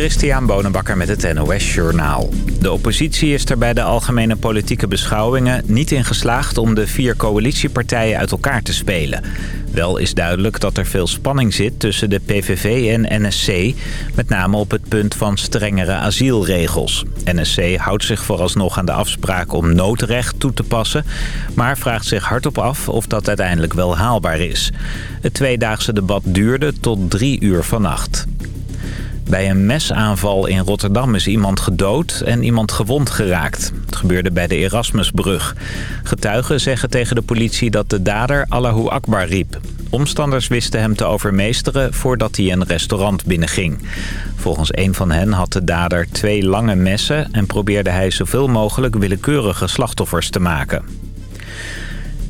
Christian Bonenbakker met het NOS Journaal. De oppositie is er bij de algemene politieke beschouwingen niet in geslaagd om de vier coalitiepartijen uit elkaar te spelen. Wel is duidelijk dat er veel spanning zit tussen de PVV en NSC, met name op het punt van strengere asielregels. NSC houdt zich vooralsnog aan de afspraak om noodrecht toe te passen, maar vraagt zich hardop af of dat uiteindelijk wel haalbaar is. Het tweedaagse debat duurde tot drie uur vannacht. Bij een mesaanval in Rotterdam is iemand gedood en iemand gewond geraakt. Het gebeurde bij de Erasmusbrug. Getuigen zeggen tegen de politie dat de dader Allahu Akbar riep. Omstanders wisten hem te overmeesteren voordat hij een restaurant binnenging. Volgens een van hen had de dader twee lange messen... en probeerde hij zoveel mogelijk willekeurige slachtoffers te maken.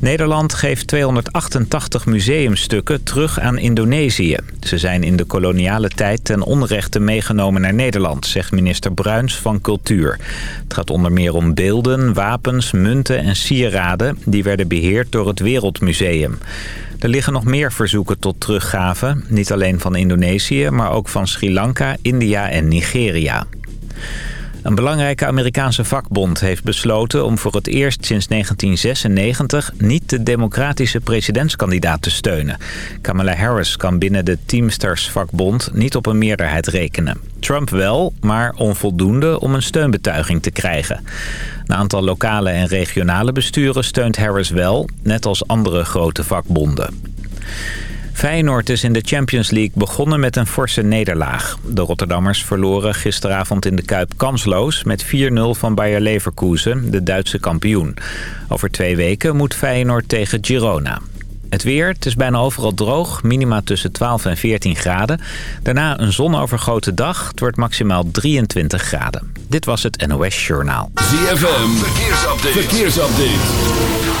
Nederland geeft 288 museumstukken terug aan Indonesië. Ze zijn in de koloniale tijd ten onrechte meegenomen naar Nederland, zegt minister Bruins van Cultuur. Het gaat onder meer om beelden, wapens, munten en sieraden... die werden beheerd door het Wereldmuseum. Er liggen nog meer verzoeken tot teruggave. Niet alleen van Indonesië, maar ook van Sri Lanka, India en Nigeria. Een belangrijke Amerikaanse vakbond heeft besloten om voor het eerst sinds 1996 niet de democratische presidentskandidaat te steunen. Kamala Harris kan binnen de Teamsters vakbond niet op een meerderheid rekenen. Trump wel, maar onvoldoende om een steunbetuiging te krijgen. Een aantal lokale en regionale besturen steunt Harris wel, net als andere grote vakbonden. Feyenoord is in de Champions League begonnen met een forse nederlaag. De Rotterdammers verloren gisteravond in de Kuip kansloos... met 4-0 van Bayer Leverkusen, de Duitse kampioen. Over twee weken moet Feyenoord tegen Girona. Het weer, het is bijna overal droog, minima tussen 12 en 14 graden. Daarna een zonovergoten dag, het wordt maximaal 23 graden. Dit was het NOS Journaal. ZFM, verkeersupdate. verkeersupdate.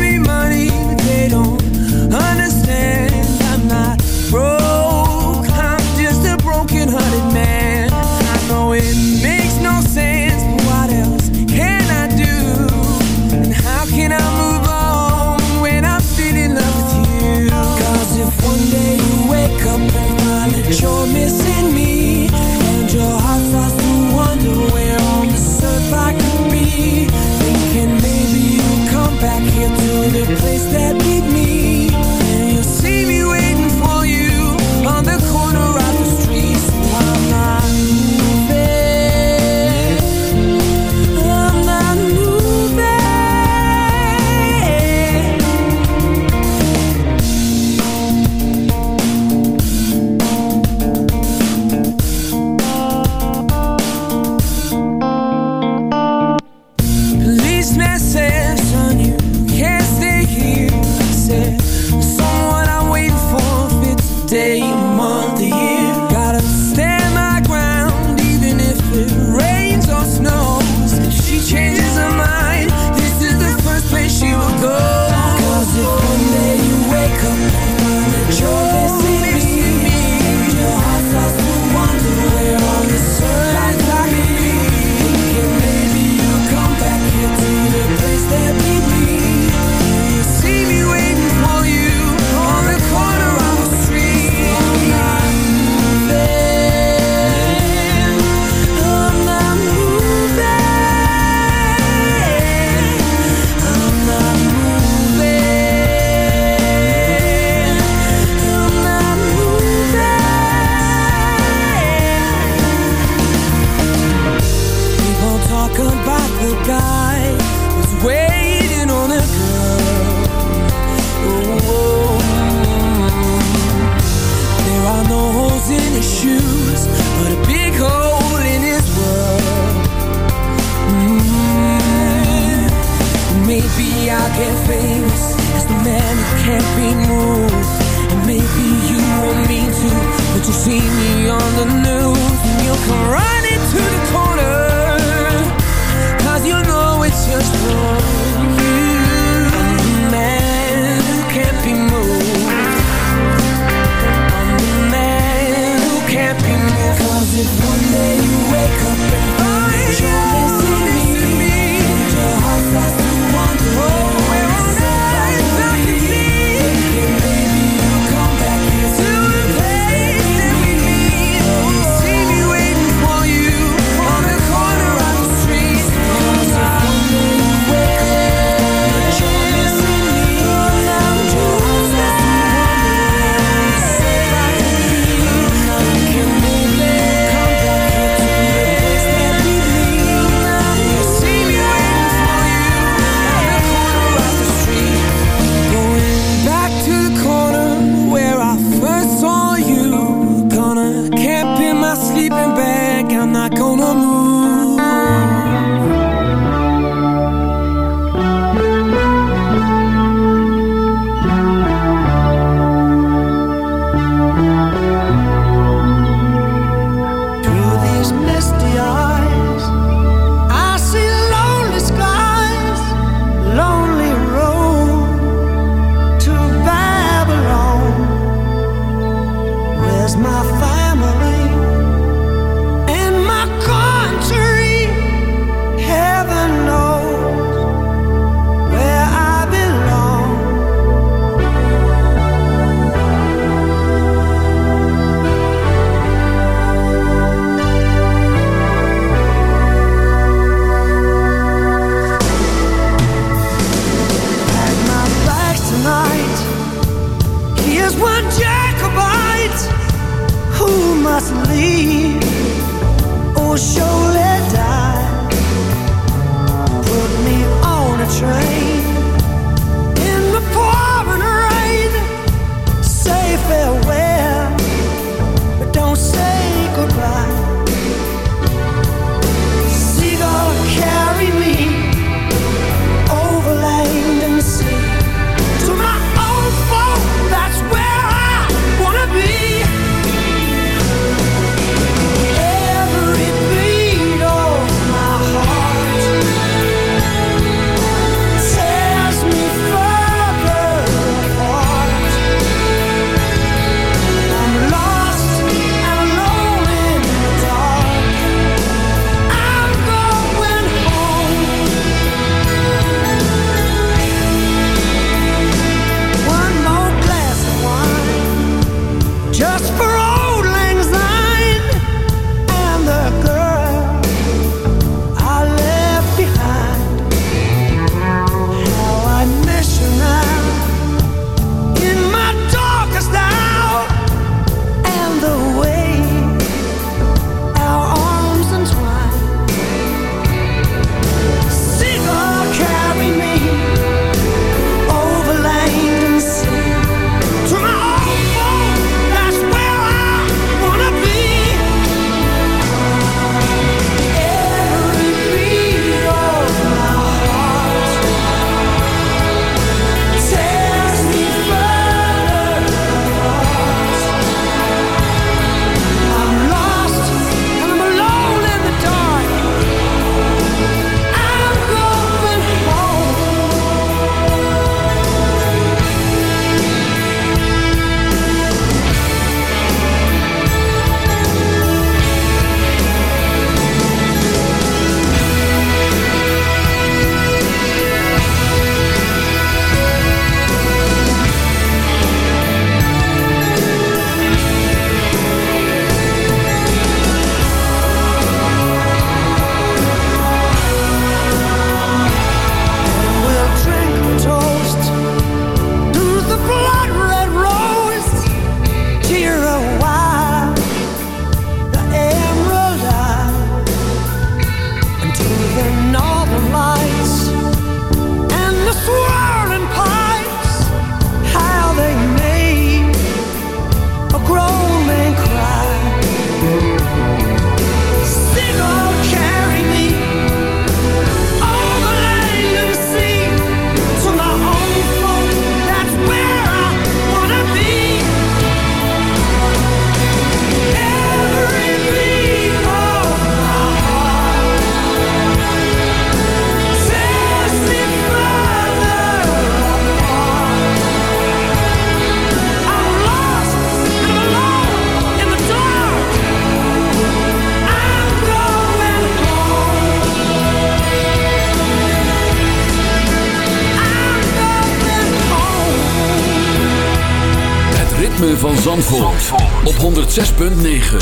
106.9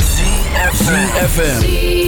FM.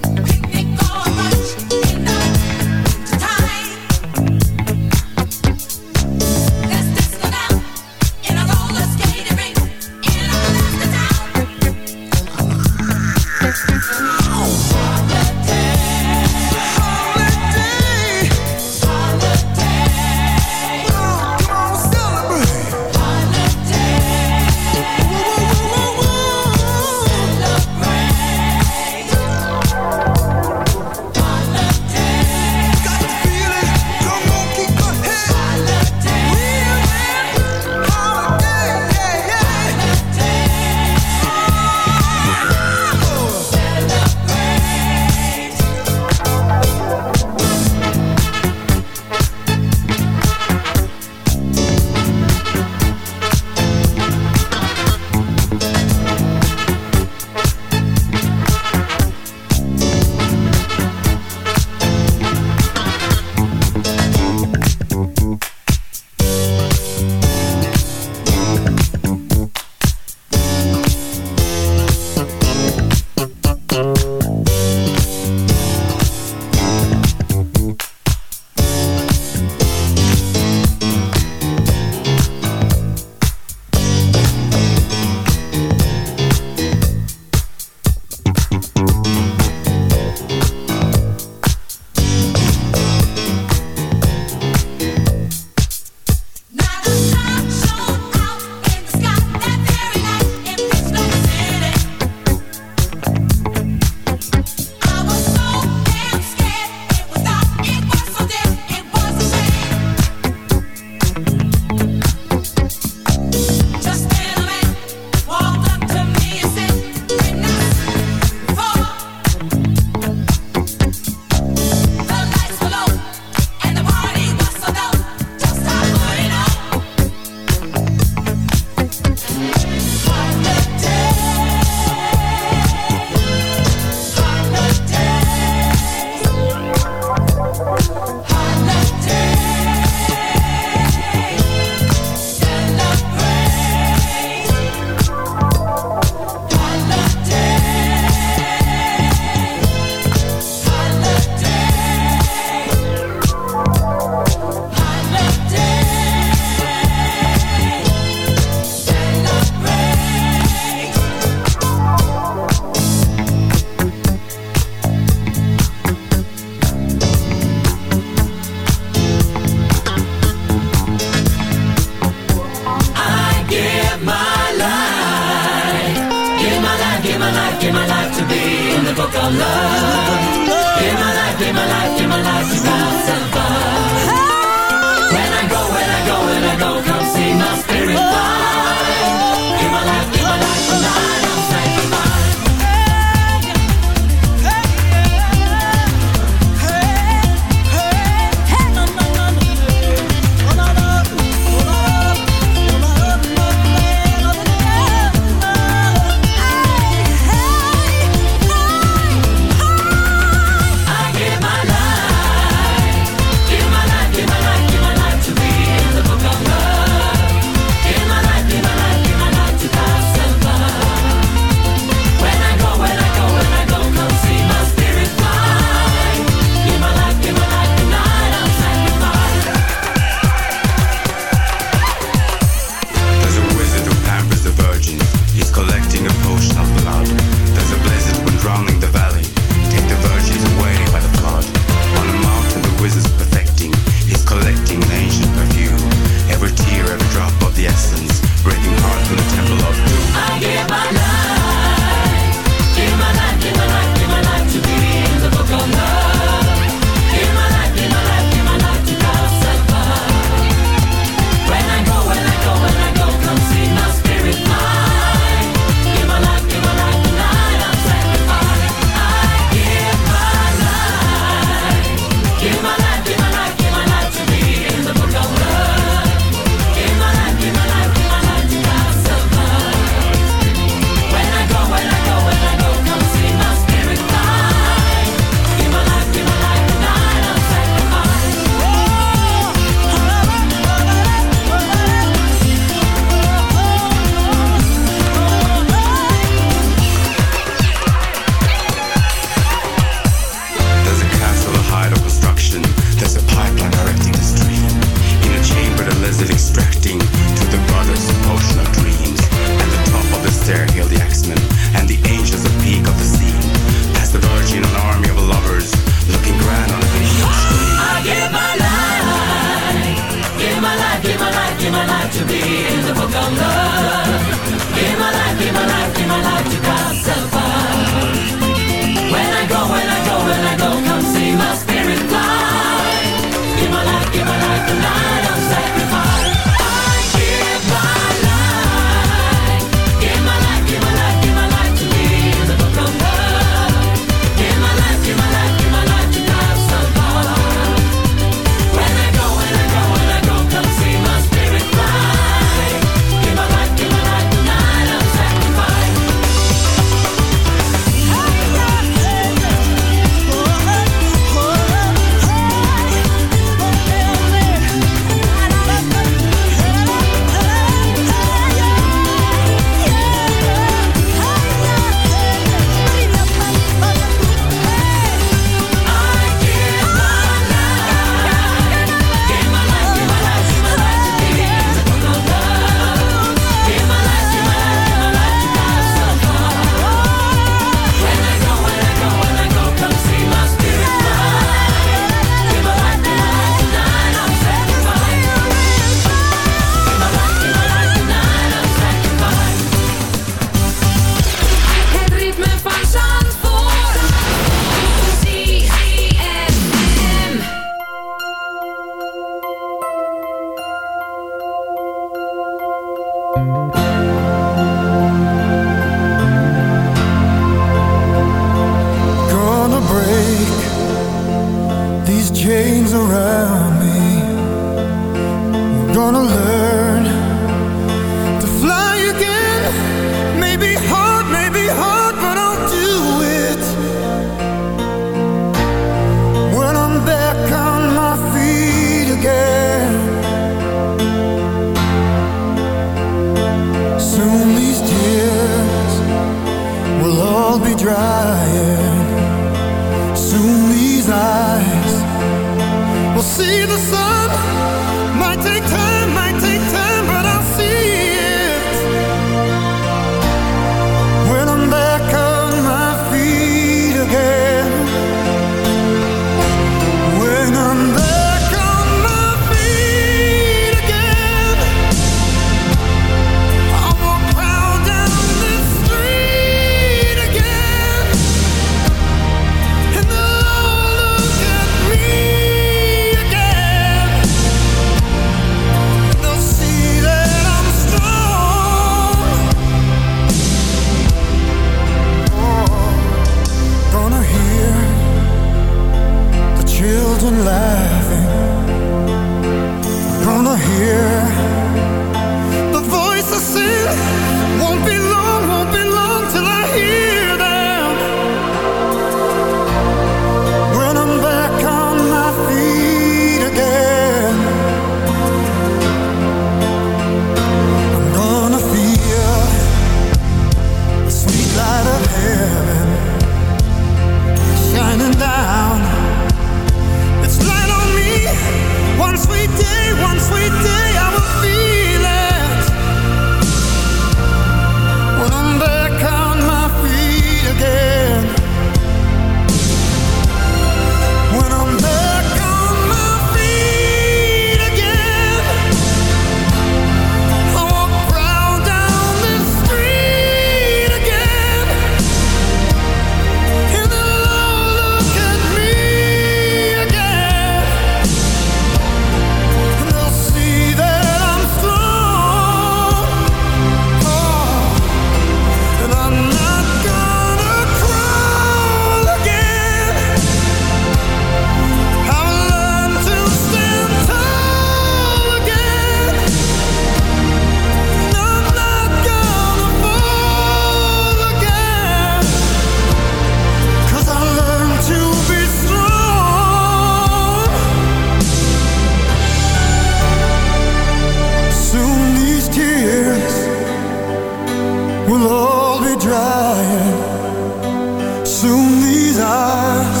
soon these eyes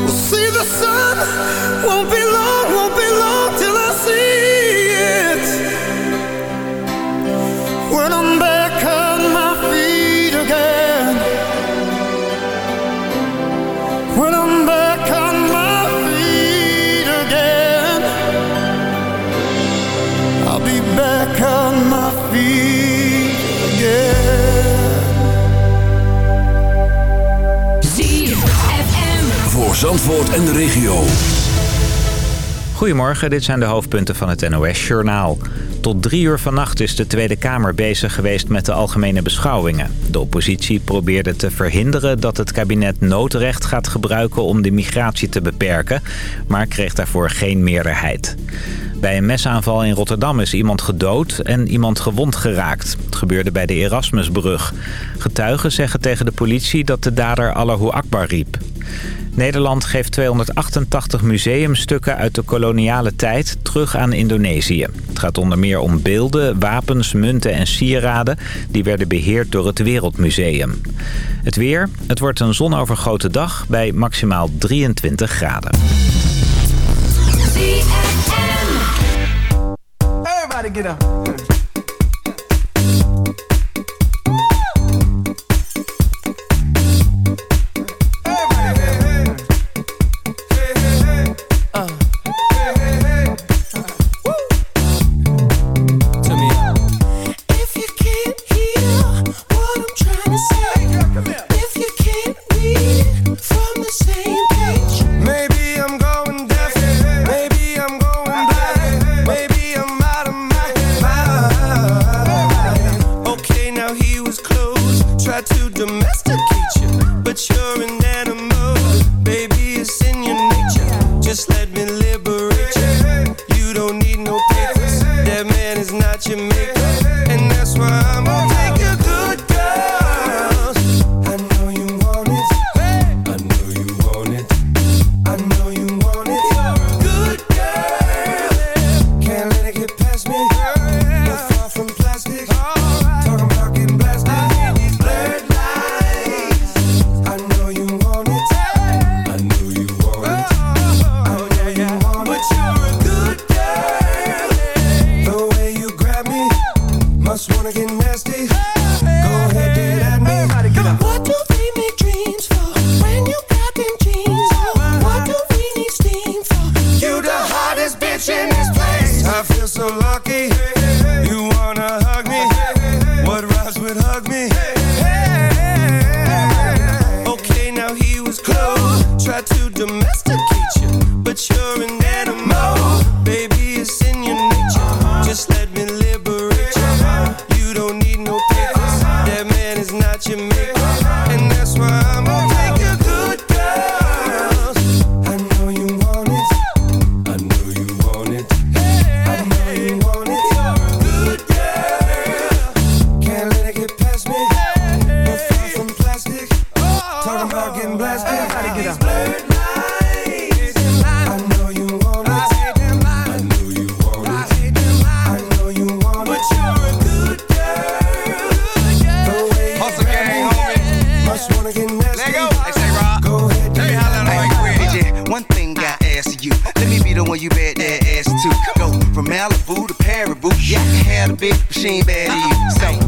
will see the sun. Won't be. Goedemorgen, dit zijn de hoofdpunten van het NOS-journaal. Tot drie uur vannacht is de Tweede Kamer bezig geweest met de algemene beschouwingen. De oppositie probeerde te verhinderen dat het kabinet noodrecht gaat gebruiken om de migratie te beperken, maar kreeg daarvoor geen meerderheid. Bij een mesaanval in Rotterdam is iemand gedood en iemand gewond geraakt. Het gebeurde bij de Erasmusbrug. Getuigen zeggen tegen de politie dat de dader Allahu Akbar riep. Nederland geeft 288 museumstukken uit de koloniale tijd terug aan Indonesië. Het gaat onder meer om beelden, wapens, munten en sieraden... die werden beheerd door het Wereldmuseum. Het weer, het wordt een zonovergoten dag bij maximaal 23 graden. Everybody get up. say, go. One thing I ask you, let me be the one you bet that ass to. Go from Malibu to Paribu. Yeah, I can have a bitch, but she ain't bad to you. So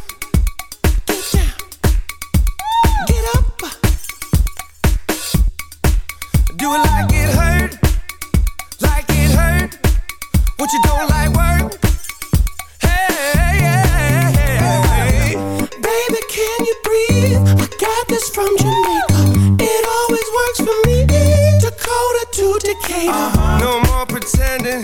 Do like it hurt, like it hurt. What you don't like work? Hey, baby, can you breathe? I got this from Jamaica. It always works for me. Dakota to Decatur. Uh-huh. No more pretending,